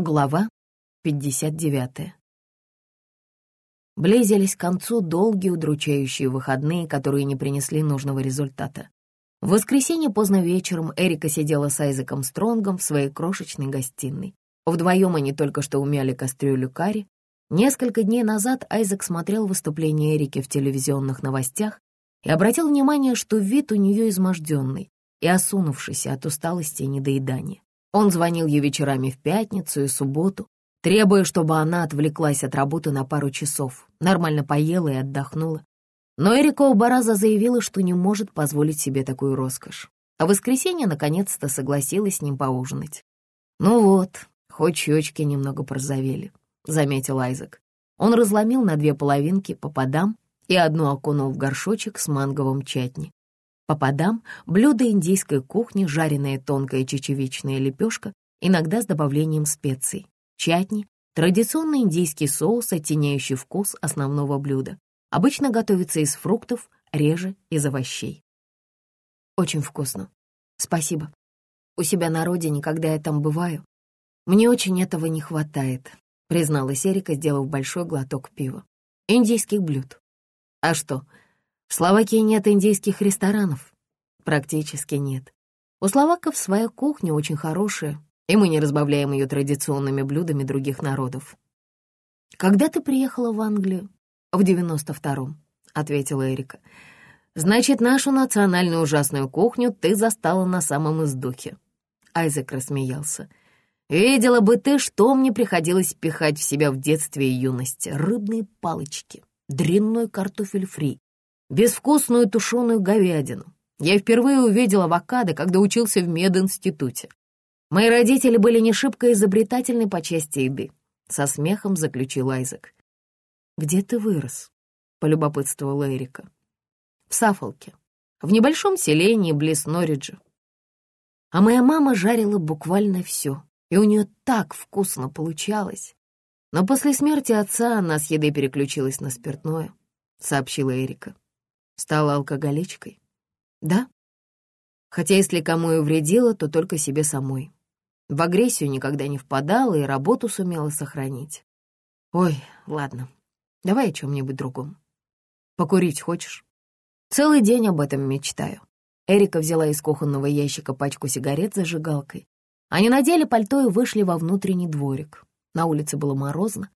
Глава 59. Близились к концу долгие удручающие выходные, которые не принесли нужного результата. В воскресенье поздно вечером Эрика сидела с Айзеком Стронгом в своей крошечной гостиной. Вдвоем они только что умяли кастрюлю карри. Несколько дней назад Айзек смотрел выступление Эрики в телевизионных новостях и обратил внимание, что вид у нее изможденный и осунувшийся от усталости и недоедания. Он звонил ей вечерами в пятницу и субботу, требуя, чтобы она отвлеклась от работы на пару часов, нормально поела и отдохнула. Но Эрика оба раза заявила, что не может позволить себе такую роскошь. А в воскресенье наконец-то согласилась с ним поужинать. «Ну вот, хоть щечки немного порозовели», — заметил Айзек. Он разломил на две половинки попадам и одну окунул в горшочек с манговым чатни. Попадам — блюдо индийской кухни, жареная тонкая чечевичная лепешка, иногда с добавлением специй. Чатни — традиционный индийский соус, оттеняющий вкус основного блюда. Обычно готовится из фруктов, реже из овощей. Очень вкусно. Спасибо. У себя на родине, когда я там бываю, мне очень этого не хватает, призналась Эрика, сделав большой глоток пива. Индийских блюд. А что, в Словакии нет индийских ресторанов? Практически нет. У словаков своя кухня очень хорошая, и мы не разбавляем ее традиционными блюдами других народов. «Когда ты приехала в Англию?» «В девяносто втором», — ответила Эрика. «Значит, нашу национальную ужасную кухню ты застала на самом издухе». Айзек рассмеялся. «Видела бы ты, что мне приходилось пихать в себя в детстве и юности. Рыбные палочки, дрянной картофель фри, безвкусную тушеную говядину. Я впервые увидел авокадо, когда учился в мединституте. Мои родители были не шибко изобретательны по части еды. Со смехом заключил Айзек. «Где ты вырос?» — полюбопытствовала Эрика. «В Сафолке, в небольшом селении близ Норриджа. А моя мама жарила буквально все, и у нее так вкусно получалось. Но после смерти отца она с еды переключилась на спиртное», — сообщила Эрика. Стала алкоголичкой? Да. Хотя если кому и вредила, то только себе самой. В агрессию никогда не впадала и работу сумела сохранить. Ой, ладно, давай о чем-нибудь другом. Покурить хочешь? Целый день об этом мечтаю. Эрика взяла из кухонного ящика пачку сигарет с зажигалкой. Они надели пальто и вышли во внутренний дворик. На улице было морозно.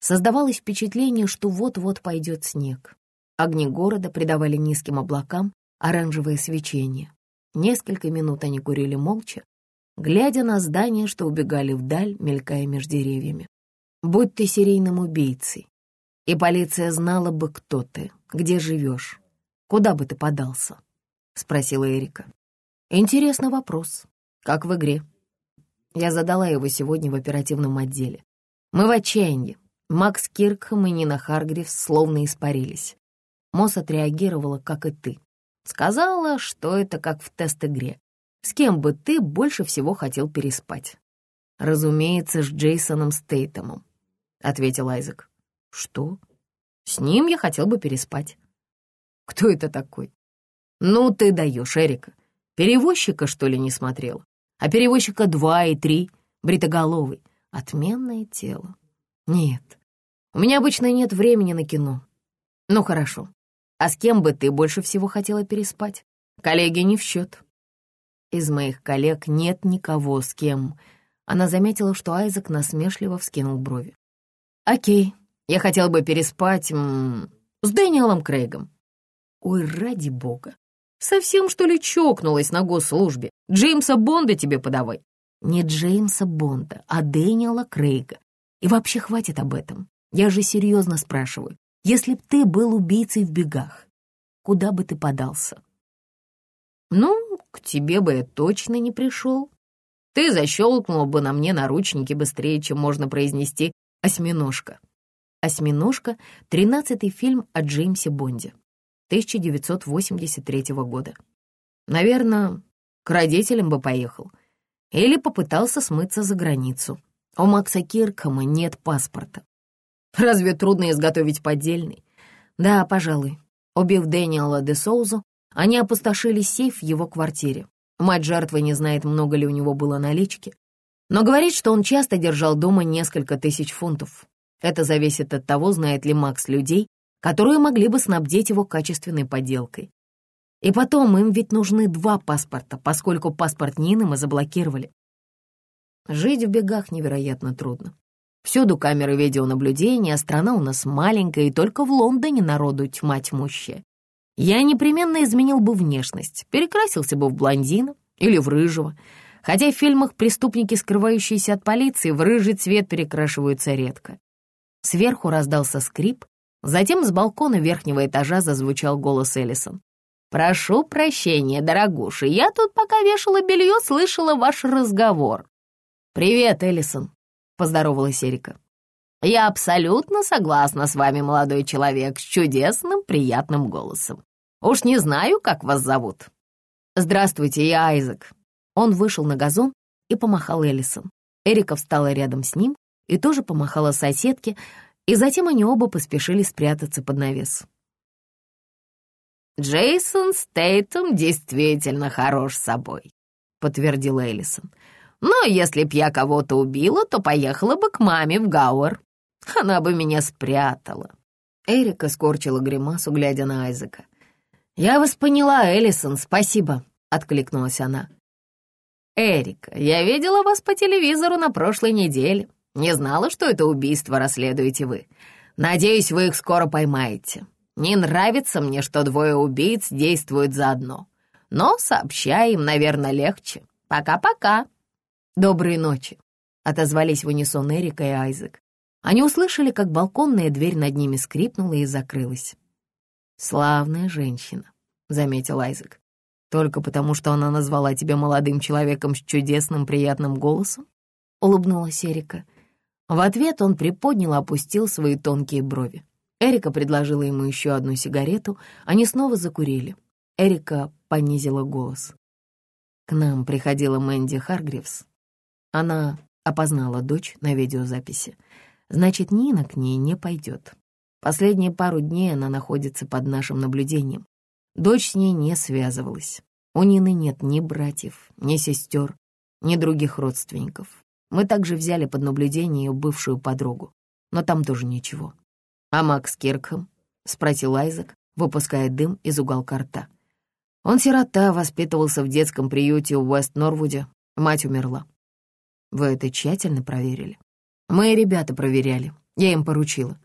Создавалось впечатление, что вот-вот пойдет снег. Огни города придавали низким облакам оранжевое свечение. Несколько минут они курили молча, глядя на здания, что убегали вдаль, мелькая между деревьями. «Будь ты серийным убийцей, и полиция знала бы, кто ты, где живешь, куда бы ты подался?» — спросила Эрика. «Интересный вопрос. Как в игре?» Я задала его сегодня в оперативном отделе. Мы в отчаянии. Макс Киркхэм и Нина Харгривс словно испарились. Мосс отреагировала, как и ты. Сказала, что это как в тест-игре. С кем бы ты больше всего хотел переспать? Разумеется, с Джейсоном Стейтемом, — ответил Айзек. Что? С ним я хотел бы переспать. Кто это такой? Ну, ты даешь, Эрика. Перевозчика, что ли, не смотрела? А перевозчика два и три, бритоголовый. Отменное тело. Нет, у меня обычно нет времени на кино. Ну, хорошо, а с кем бы ты больше всего хотела переспать? Коллеги не в счет. Из моих коллег нет никого, с кем... Она заметила, что Айзек насмешливо вскинул брови. «Окей, я хотел бы переспать м -м, с Дэниелом Крейгом». «Ой, ради бога! Совсем, что ли, чокнулась на госслужбе? Джеймса Бонда тебе подавай!» «Не Джеймса Бонда, а Дэниела Крейга. И вообще хватит об этом. Я же серьезно спрашиваю. Если б ты был убийцей в бегах, куда бы ты подался? Ну, к тебе бы я точно не пришел. Ты защелкнул бы на мне наручники быстрее, чем можно произнести «осьминожка». «Осьминожка» — тринадцатый фильм о Джеймсе Бонде, 1983 года. Наверное, к родителям бы поехал. Или попытался смыться за границу. У Макса Киркома нет паспорта. Разве трудно изготовить поддельный? Да, пожалуй. Убив Дэниела де Соузу, они опустошили сейф в его квартире. Мать жертвы не знает, много ли у него было налички. Но говорит, что он часто держал дома несколько тысяч фунтов. Это зависит от того, знает ли Макс людей, которые могли бы снабдить его качественной подделкой. И потом им ведь нужны два паспорта, поскольку паспорт Нины мы заблокировали. Жить в бегах невероятно трудно. Всюду камеры видеонаблюдения, страна у нас маленькая, и только в Лондоне народу тьма тьмущая. Я непременно изменил бы внешность, перекрасился бы в блондина или в рыжего, хотя в фильмах преступники, скрывающиеся от полиции, в рыжий цвет перекрашиваются редко. Сверху раздался скрип, затем с балкона верхнего этажа зазвучал голос Эллисон. «Прошу прощения, дорогуша, я тут пока вешала белье, слышала ваш разговор». «Привет, Эллисон», — поздоровалась Эрика. «Я абсолютно согласна с вами, молодой человек, с чудесным, приятным голосом. Уж не знаю, как вас зовут». «Здравствуйте, я Айзек». Он вышел на газон и помахал Эллисон. Эрика встала рядом с ним и тоже помахала соседке, и затем они оба поспешили спрятаться под навес. «Джейсон Стейтом действительно хорош собой», — подтвердила Эллисон. «Но если б я кого-то убила, то поехала бы к маме в Гауэр. Она бы меня спрятала». Эрика скорчила гримасу, глядя на Айзека. «Я вас поняла, Эллисон, спасибо», — откликнулась она. «Эрика, я видела вас по телевизору на прошлой неделе. Не знала, что это убийство расследуете вы. Надеюсь, вы их скоро поймаете. Не нравится мне, что двое убийц действуют заодно. Но сообщай им, наверное, легче. Пока-пока. Доброй ночи, — отозвались в унисон Эрика и Айзек. Они услышали, как балконная дверь над ними скрипнула и закрылась. «Славная женщина», — заметил Айзек. «Только потому, что она назвала тебя молодым человеком с чудесным приятным голосом?» — улыбнулась Эрика. В ответ он приподнял и опустил свои тонкие брови. Эрика предложила ему еще одну сигарету, они снова закурили. Эрика понизила голос. К нам приходила Мэнди Харгривс. Она опознала дочь на видеозаписи. Значит, Нина к ней не пойдет. Последние пару дней она находится под нашим наблюдением. Дочь с ней не связывалась. У Нины нет ни братьев, ни сестер, ни других родственников. Мы также взяли под наблюдение ее бывшую подругу, но там тоже ничего. «А Макс Киркхэм?» — спросил Айзек, выпуская дым из уголка рта. Он сирота, воспитывался в детском приюте в Уэст-Норвуде. Мать умерла. Вы это тщательно проверили? Мои ребята проверяли. Я им поручила.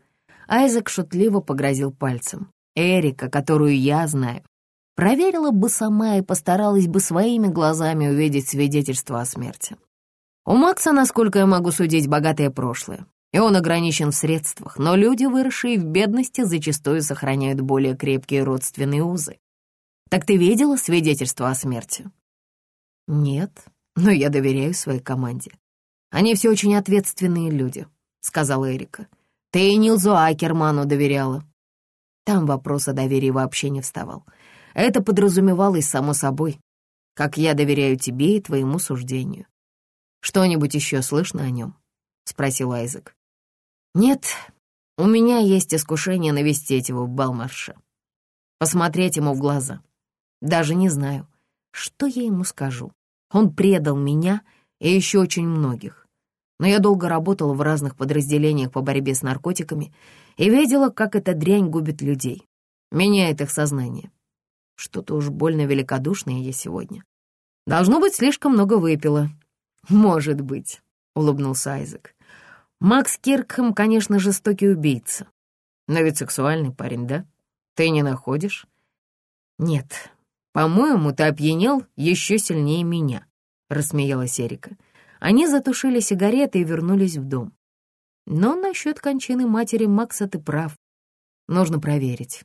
Айзек шутливо погрозил пальцем. Эрика, которую я знаю, проверила бы сама и постаралась бы своими глазами увидеть свидетельство о смерти. У Макса, насколько я могу судить, богатое прошлое и он ограничен в средствах, но люди, выросшие в бедности, зачастую сохраняют более крепкие родственные узы. Так ты видела свидетельство о смерти? Нет, но я доверяю своей команде. Они все очень ответственные люди, сказала Эрика. Ты и Нилзу Акерману доверяла. Там вопрос о доверии вообще не вставал. Это подразумевалось само собой, как я доверяю тебе и твоему суждению. Что-нибудь еще слышно о нем? — спросил Айзек. «Нет, у меня есть искушение навестить его в Балмарше, посмотреть ему в глаза. Даже не знаю, что я ему скажу. Он предал меня и еще очень многих. Но я долго работала в разных подразделениях по борьбе с наркотиками и видела, как эта дрянь губит людей, меняет их сознание. Что-то уж больно великодушное я сегодня. Должно быть, слишком много выпила. Может быть, — улыбнулся Айзек. Макс Киркхэм, конечно, жестокий убийца. Но ведь сексуальный парень, да? Ты не находишь? Нет. По-моему, ты опьянел еще сильнее меня, рассмеялась Эрика. Они затушили сигареты и вернулись в дом. Но насчет кончины матери Макса ты прав. Нужно проверить.